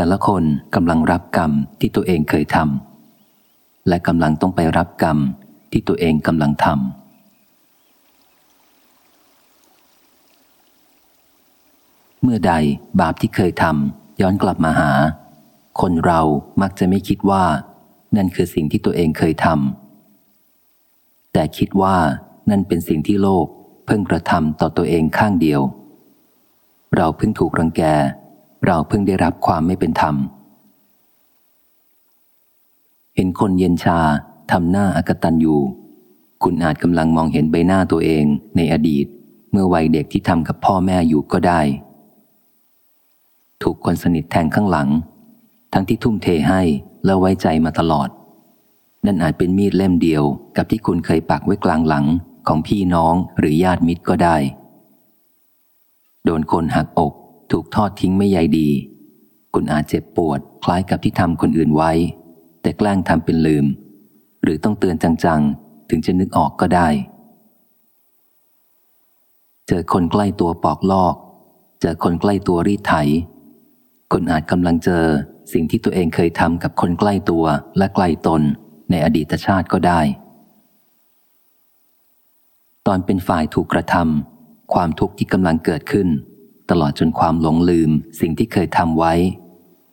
แต่ละคนกำลังรับกรรมที่ตัวเองเคยทำและกำลังต้องไปรับกรรมที่ตัวเองกำลังทำเมื่อใดบาปที่เคยทำย้อนกลับมาหา คนเรามักจะไม่คิดว่า นั่นคือสิ่งที่ตัวเองเคยทำแต่คิดว่านั่นเป็นสิ่งที่โลกเพิ่งกระทำต่อตัวเองข้างเดียว เราเพิ่งถูกรังแก เราเพิ่งได้รับความไม่เป็นธรรม เห็นคนเย็นชาทำหน้าอากตันอยู่คุณอาจกำลังมองเห็นใบหน้าตัวเองในอดีต เมื่อวัยเด็กที่ทำกับพ่อแม่อยู่ก็ได้ ถูกคนสนิทแทงข้างหลัง ทั้งที่ทุ่มเทให้และไว้ใจมาตลอด นั่นอาจเป็นมีดเล่มเดียวกับที่คุณเคยปักไว้กลางหลังของพี่น้องหรือญาติมิตรก็ได้ โดนคนหักอก ถูกทอดทิ้งไม่ใยดี คุณอาจเจ็บปวดคล้ายกับที่ทำคนอื่นไว้ แต่แกล้งทำเป็นลืม หรือต้องเตือนจังๆ ถึงจะนึกออกก็ได้ เจอคนใกล้ตัวปอกลอก เจอคนใกล้ตัวรีดไถคุณอาจกำลังเจอสิ่งที่ตัวเองเคยทำกับคนใกล้ตัวและใกล้ตนในอดีตชาติก็ได้ ตอนเป็นฝ่ายถูกกระทำความทุกข์ที่กำลังเกิดขึ้น ตลอดจนความหลงลืมสิ่งที่เคยทำไว้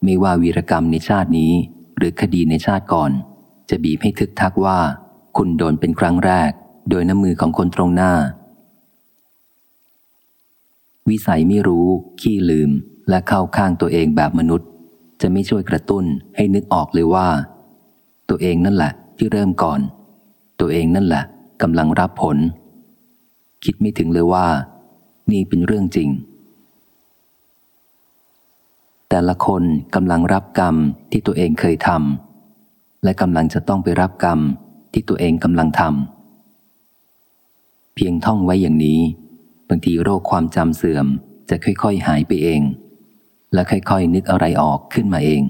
ไม่ว่าวีรกรรมในชาตินี้ หรือคดีในชาติก่อน จะบีบให้ทึกทักว่า คุณโดนเป็นครั้งแรก โดยน้ำมือของคนตรงหน้า วิสัยไม่รู้ ขี้ลืมและเข้าข้างตัวเองแบบมนุษย์ จะไม่ช่วยกระตุ้นให้นึกออกเลยว่า ตัวเองนั่นแหละที่เริ่มก่อน ตัวเองนั่นแหละกำลังรับผล คิดไม่ถึงเลยว่า นี่เป็นเรื่องจริง แต่ละคนกำลังรับกรรมที่ตัวเองเคยทำและกำลังจะต้องไปรับกรรมที่ตัวเองกำลังทำเพียงท่องไว้อย่างนี้ บางทีโรคความจำเสื่อมจะค่อยๆหายไปเอง และค่อยๆนึกอะไรออกขึ้นมาเอง